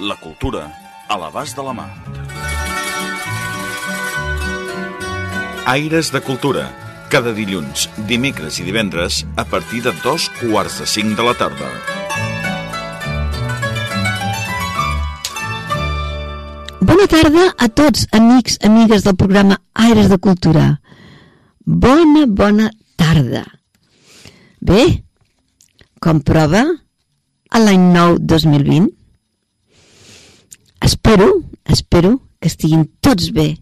La cultura a l'abast de la mà. Aires de Cultura. Cada dilluns, dimecres i divendres a partir de dos quarts de cinc de la tarda. Bona tarda a tots, amics, amigues del programa Aires de Cultura. Bona, bona tarda. Bé, com prova l'any nou 2020? Espero, espero que estiguin tots bé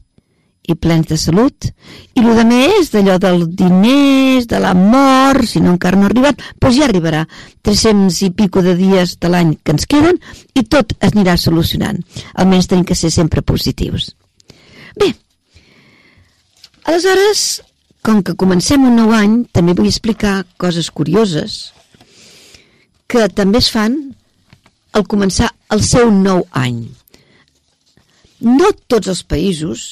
i plens de salut i el de més d'allò dels diners, de l'amor, si no encara no ha arribat, doncs ja arribarà 300 i pico de dies de l'any que ens queden i tot es anirà solucionant. Almenys tenim que ser sempre positius. Bé, aleshores, com que comencem un nou any, també vull explicar coses curioses que també es fan al començar el seu nou any. No tots els països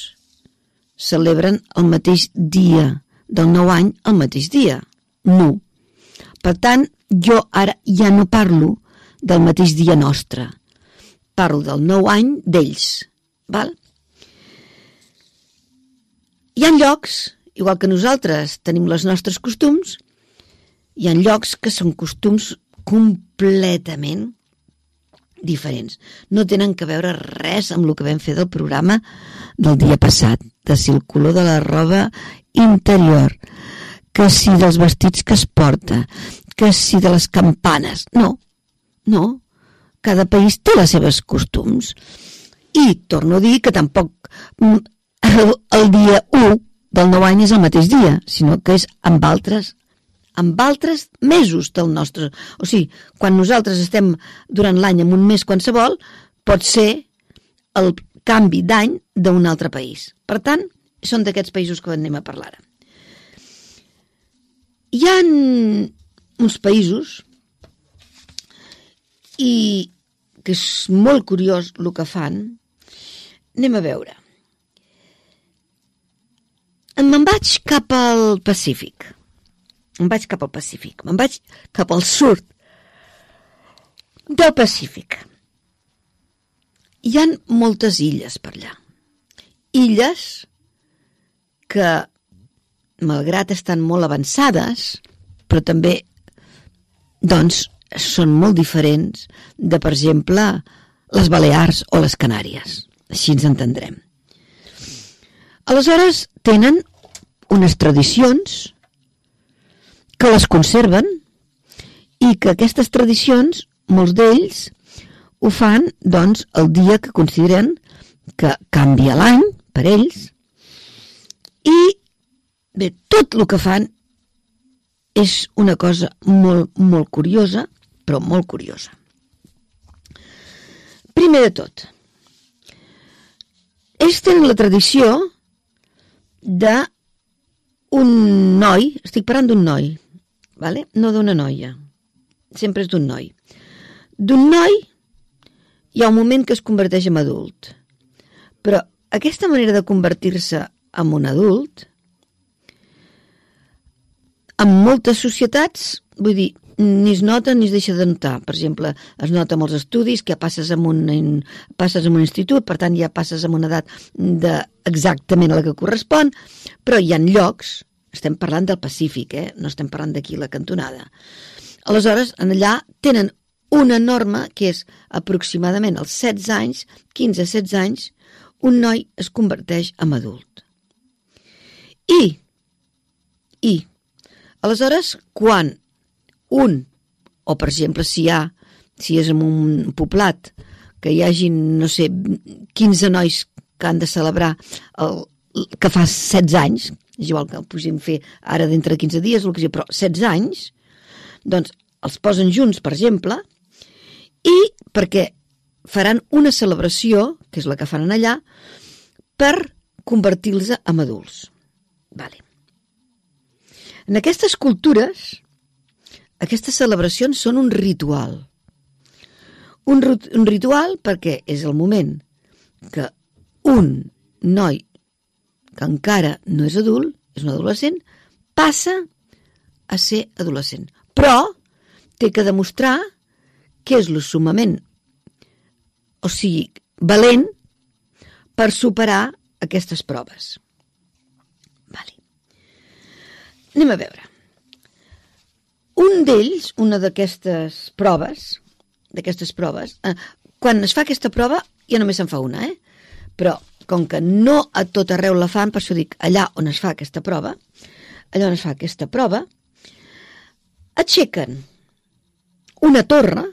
celebren el mateix dia del nou any el mateix dia. No. Per tant, jo ara ja no parlo del mateix dia nostre. Parlo del nou any d'ells. Val? Hi ha llocs, igual que nosaltres tenim les nostres costums, hi ha llocs que són costums completament diferents. No tenen que veure res amb el que vam fer del programa del dia passat, de si el color de la roba interior, que si dels vestits que es porta, que si de les campanes. No, no. Cada país té les seves costums. I torno a dir que tampoc el, el dia 1 del nou any és el mateix dia, sinó que és amb altres amb altres mesos del nostre... O sigui, quan nosaltres estem durant l'any en un mes qualsevol, pot ser el canvi d'any d'un altre país. Per tant, són d'aquests països que anem a parlar ara. Hi ha uns països i que és molt curiós el que fan. Anem a veure. Me'n vaig cap al Pacífic em vaig cap al Pacífic, me'n vaig cap al sud del Pacífic. Hi han moltes illes per allà. Illes que, malgrat estan molt avançades, però també, doncs, són molt diferents de, per exemple, les Balears o les Canàries. Així ens entendrem. Aleshores, tenen unes tradicions que les conserven i que aquestes tradicions, molts d'ells, ho fan, doncs, el dia que consideren que canvia l'any per ells i, bé, tot el que fan és una cosa molt, molt curiosa, però molt curiosa. Primer de tot, ells tenen la tradició de un noi, estic parlant d'un noi, vale? no d'una noia, sempre és d'un noi. D'un noi hi ha un moment que es converteix en adult, però aquesta manera de convertir-se en un adult, en moltes societats, vull dir, ni es nota ni es deixa de notar. Per exemple, es nota amb els estudis que passes en un, passes en un institut, per tant ja passes en una edat de exactament a la que correspon, però hi ha llocs estem parlant del Pacífic, eh? no estem parlant d'aquí la cantonada. Aleshores, en allà tenen una norma que és aproximadament als 16 anys, 15-16 anys, un noi es converteix en adult. I, i, aleshores, quan un, o per exemple, si hi ha, si és en un poblat, que hi hagi, no sé, 15 nois que han de celebrar el, que fa 16 anys, és igual que el puguem fer ara d'entre 15 dies, el que sigui, però 16 anys, doncs els posen junts, per exemple, i perquè faran una celebració, que és la que fan allà, per convertir-los en adults. Vale. En aquestes cultures, aquestes celebracions són un ritual. Un, un ritual perquè és el moment que un noi que encara no és adult, és un adolescent, passa a ser adolescent. Però té que demostrar que és lo sumament, o sigui, valent per superar aquestes proves. Vale. Anem a veure. Un d'ells, una d'aquestes proves, d'aquestes proves, eh, quan es fa aquesta prova, ja només se'n fa una, eh? Però, com que no a tot arreu la fan, per això dic, allà on es fa aquesta prova, allà on es fa aquesta prova, aixequen una torre,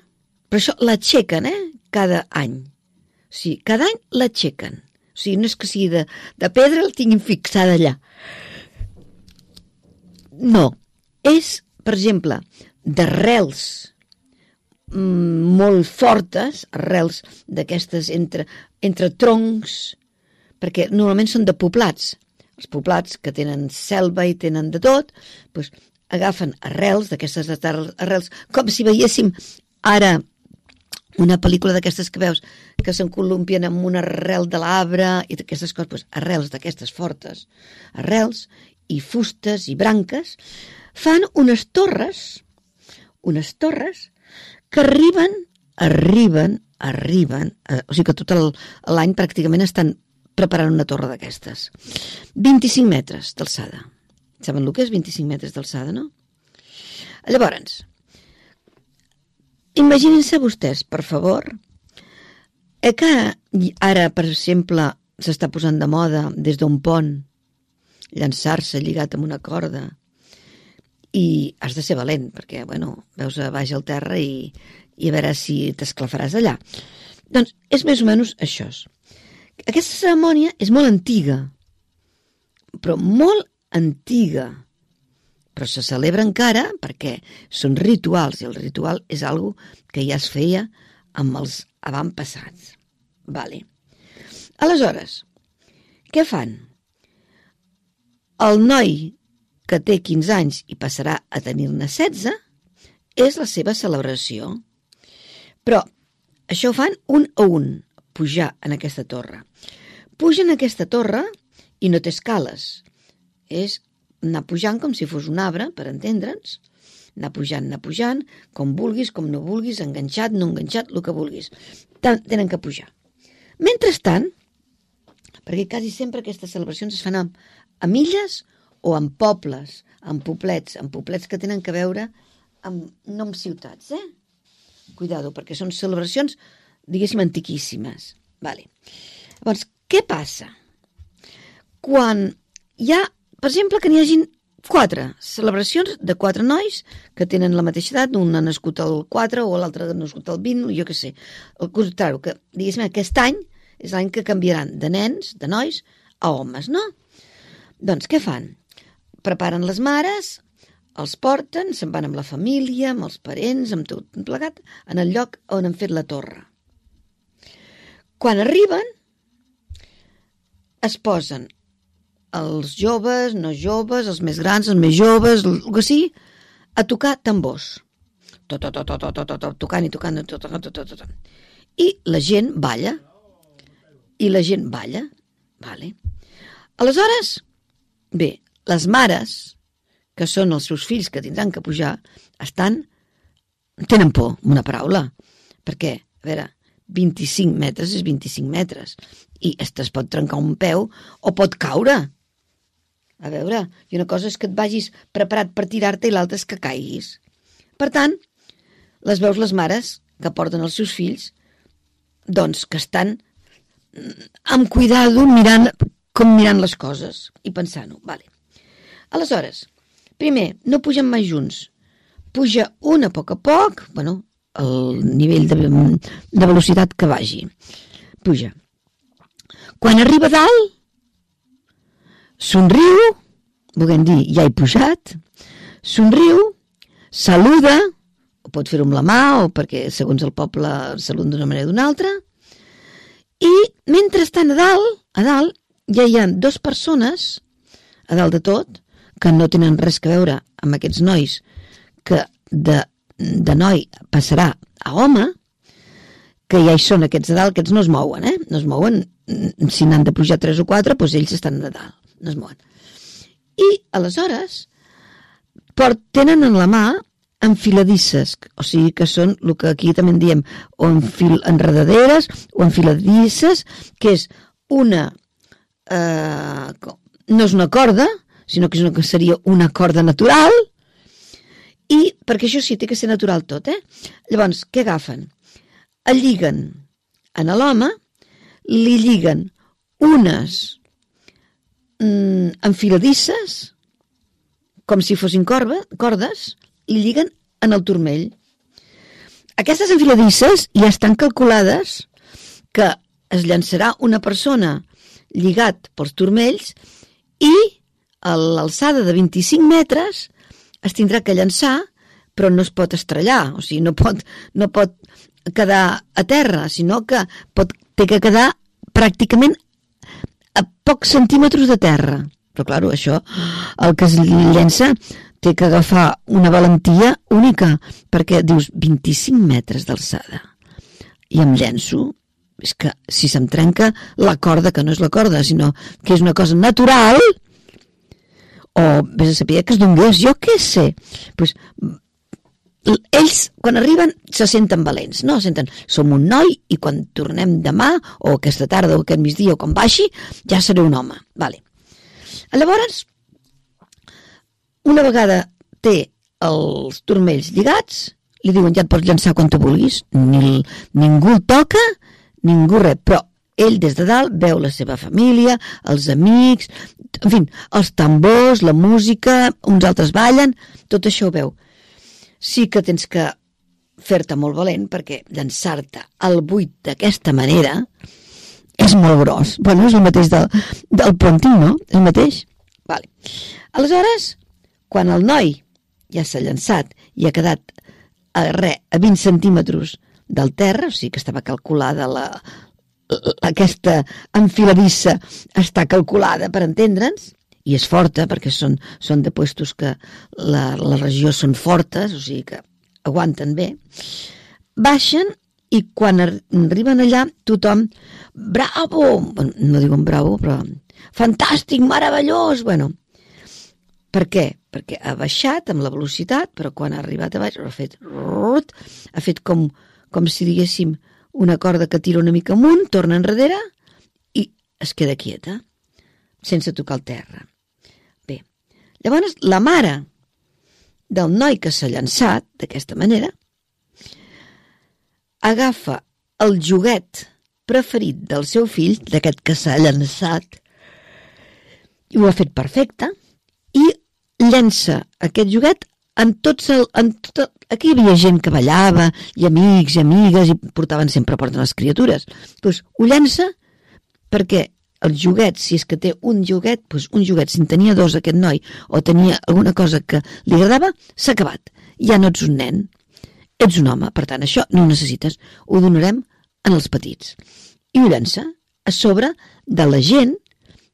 però això l'aixequen, eh? Cada any. O sigui, cada any l'aixequen. O sigui, no és que sigui de, de pedra, el tinguin fixada allà. No. És, per exemple, d'arrels mm, molt fortes, arrels d'aquestes entre, entre troncs, perquè normalment són de poblats. Els poblats que tenen selva i tenen de tot, doncs agafen arrels d'aquestes arrels, com si veiéssim ara una pel·lícula d'aquestes que veus que s'encolumpien amb una arrel de l'arbre i d'aquestes coses, doncs, arrels d'aquestes fortes, arrels i fustes i branques, fan unes torres, unes torres que arriben, arriben, arriben, eh, o sigui que tot l'any pràcticament estan preparant una torre d'aquestes. 25 metres d'alçada. Saben el que és 25 metres d'alçada, no? Llavors, imaginin-se vostès, per favor, eh que ara, per exemple, s'està posant de moda des d'un pont llançar-se lligat amb una corda i has de ser valent perquè, bueno, veus a baix al terra i, i a veure si t'esclafaràs allà. Doncs és més o menys això. Aquesta cerimònia és molt antiga, però molt antiga, però se celebra encara perquè són rituals, i el ritual és algo que ja es feia amb els avantpassats. Vale. Aleshores, què fan? El noi que té 15 anys i passarà a tenir-ne 16 és la seva celebració. Però això ho fan un a un, pujar en aquesta torre. Pugen en aquesta torre i no té escales. És anar pujant com si fos un arbre, per entendre'ns, anar pujant, anar pujant, com vulguis, com no vulguis, enganxat, no enganxat, el que vulguis. Tenen que pujar. Mentrestant, perquè quasi sempre aquestes celebracions es fan amb, amb illes o amb pobles, amb poblets, amb poblets que tenen que veure amb, no amb ciutats, eh? Cuidado, perquè són celebracions, diguéssim, antiquíssimes. Vale. Llavors, què passa? Quan hi ha, per exemple, que n'hi hagin quatre celebracions de quatre nois que tenen la mateixa edat, un ha nascut al 4 o l'altre ha nascut al 20, jo què sé. El contrari, que diguéssim, aquest any és l'any que canviaran de nens, de nois, a homes, no? Doncs què fan? Preparen les mares, els porten, se'n van amb la família, amb els parents, amb tot plegat, en el lloc on han fet la torre. Quan arriben, es posen els joves, no joves, els més grans, els més joves, el que sigui, a tocar tambors. Tot, tot, tot, tot, tot, tot, tocant i tocant, tot, tot, tot, tot, tot. I la gent balla. I la gent balla. Vale. Aleshores, bé, les mares, que són els seus fills que tindran que pujar, estan... tenen por, una paraula. Perquè, a veure, 25 metres és 25 metres i es pot trencar un peu o pot caure. A veure, i una cosa és que et vagis preparat per tirar-te i l'altra és que caiguis. Per tant, les veus les mares que porten els seus fills, doncs que estan amb cuidado mirant com mirant les coses i pensant-ho. Vale. Aleshores, primer, no pugen mai junts. Puja un a poc a poc, bueno, el nivell de, de velocitat que vagi. Puja. Quan arriba dalt, somriu, volem dir, ja he pujat, somriu, saluda, o pot fer-ho amb la mà, o perquè segons el poble saluden d'una manera o d'una altra. I mentre estan a dalt, a dalt, ja hi ha dues persones, a dalt de tot, que no tenen res que veure amb aquests nois, que de, de noi passarà a home, que ja hi són aquests de dalt, aquests no es mouen, eh? No es mouen, si n'han de pujar tres o quatre, doncs ells estan de dalt, no es mouen. I, aleshores, port, tenen en la mà enfiladisses, o sigui que són el que aquí també en diem o enfil, enredaderes o enfiladisses, que és una eh, no és una corda, sinó que, és una, que seria una corda natural, i perquè això sí, té que ser natural tot, eh? Llavors, què agafen? El lliguen en l'home, li lliguen unes mm, enfiladisses, com si fossin corba, cordes, i lliguen en el turmell. Aquestes enfiladisses ja estan calculades que es llançarà una persona lligat pels turmells i a l'alçada de 25 metres es tindrà que llançar però no es pot estrellar, o sigui, no pot, no pot quedar a terra, sinó que pot, té que quedar pràcticament a pocs centímetres de terra. Però, clar, això, el que es llença té que agafar una valentia única, perquè dius 25 metres d'alçada i em llenço és que si se'm trenca la corda, que no és la corda, sinó que és una cosa natural, o vés a saber que es donés, jo què sé, pues, ells, quan arriben, se senten valents, no? Senten, som un noi i quan tornem demà, o aquesta tarda, o aquest migdia, o quan baixi, ja seré un home. Vale. Llavors, una vegada té els turmells lligats, li diuen ja et pots llançar quan tu vulguis, Ni, ningú toca, ningú res, però ell des de dalt veu la seva família, els amics, en fi, els tambors, la música, uns altres ballen, tot això ho veu. Sí que tens que fer-te molt valent perquè llançar-te al buit d'aquesta manera és molt gros. Bueno, és el mateix del, del ponting, no? El mateix? Vale. Aleshores, quan el noi ja s'ha llançat i ha quedat a, re, a 20 centímetres del terra, o sigui que estava calculada la, aquesta enfiladissa està calculada per entendre'ns i és forta perquè són, són de puestos que la, la regió són fortes, o sigui que aguanten bé, baixen i quan arriben allà tothom bravo, no diuen bravo però fantàstic, meravellós! Bueno, per què? Perquè ha baixat amb la velocitat però quan ha arribat a baix ha fet, ha fet com, com si diguéssim una corda que tira una mica amunt, torna enrere i es queda quieta sense tocar el terra. Bé, llavors la mare del noi que s'ha llançat d'aquesta manera agafa el joguet preferit del seu fill, d'aquest que s'ha llançat, i ho ha fet perfecte, i llença aquest joguet en tots el, en tot, aquí hi havia gent que ballava i amics i amigues i portaven sempre porten les criatures. Doncs ho llença perquè el joguet, si és que té un joguet doncs un joguet, si en tenia dos aquest noi o tenia alguna cosa que li agradava s'ha acabat, ja no ets un nen. Ets un home, per tant això no ho necessites. Ho donarem en els petits. I ho llença a sobre de la gent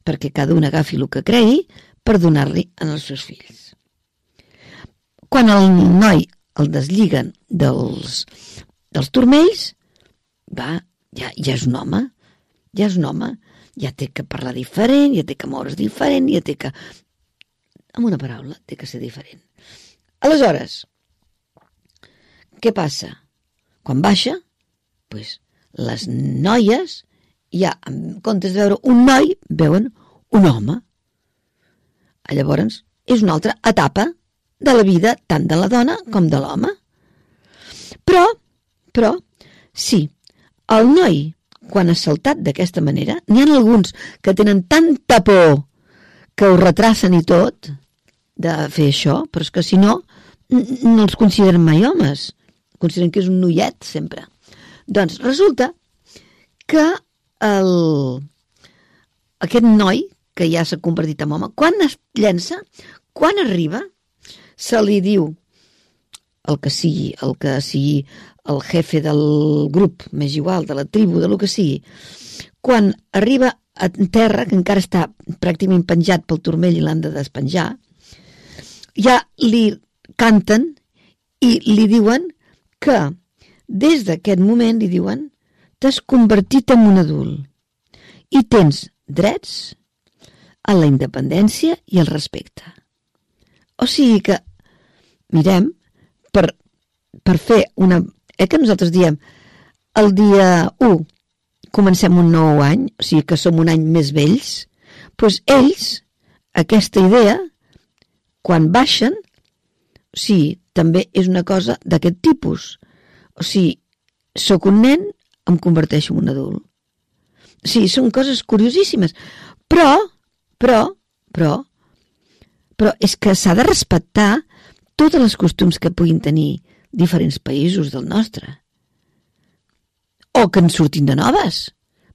perquè cada un agafi el que cregui per donar-li als seus fills. Quan el noi el deslliguen dels, dels turmells, va, ja, ja és un home, ja és un home, ja té que parlar diferent, ja té que moure's diferent, ja té que... Amb una paraula, té que ser diferent. Aleshores, què passa? Quan baixa, pues, les noies ja, en comptes de veure un noi, veuen un home. Llavors, és una altra etapa de la vida tant de la dona com de l'home. Però, però, sí, el noi, quan ha saltat d'aquesta manera, n'hi ha alguns que tenen tanta por que ho retracen i tot de fer això, però és que si no, no els consideren mai homes. Consideren que és un noiet, sempre. Doncs resulta que el, aquest noi, que ja s'ha convertit en home, quan es llença, quan arriba, se li diu el que sigui, el que sigui el jefe del grup, més igual, de la tribu, de lo que sigui, quan arriba a terra, que encara està pràcticament penjat pel turmell i l'han de despenjar, ja li canten i li diuen que des d'aquest moment li diuen t'has convertit en un adult i tens drets a la independència i al respecte. O sigui que mirem per, per fer una... Eh que nosaltres diem el dia 1 comencem un nou any, o sigui que som un any més vells, doncs ells, aquesta idea, quan baixen, o sigui, també és una cosa d'aquest tipus. O sigui, sóc un nen, em converteixo en un adult. O sigui, són coses curiosíssimes. Però, però, però, però és que s'ha de respectar totes les costums que puguin tenir diferents països del nostre. O que en surtin de noves,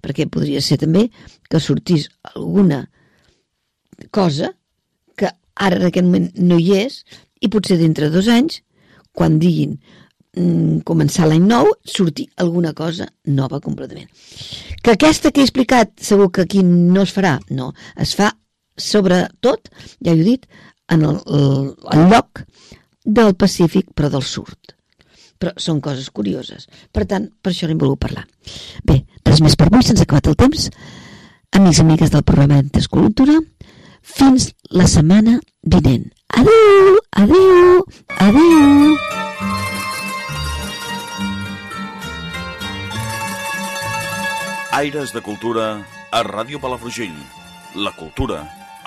perquè podria ser també que sortís alguna cosa que ara en aquest moment no hi és i potser dintre de dos anys, quan diguin mm, començar l'any nou, sortir alguna cosa nova completament. Que aquesta que he explicat segur que aquí no es farà, no, es fa sobretot, ja ho he dit, en el, el, el lloc del Pacífic, però del sud. Però són coses curioses. Per tant, per això n'hem volgut parlar. Bé, res més per avui, se'ns ha acabat el temps. Amics i amigues del programa Cultura, fins la setmana vinent. Adéu, adéu, adéu. Aires de Cultura a Ràdio Palafrugell. La cultura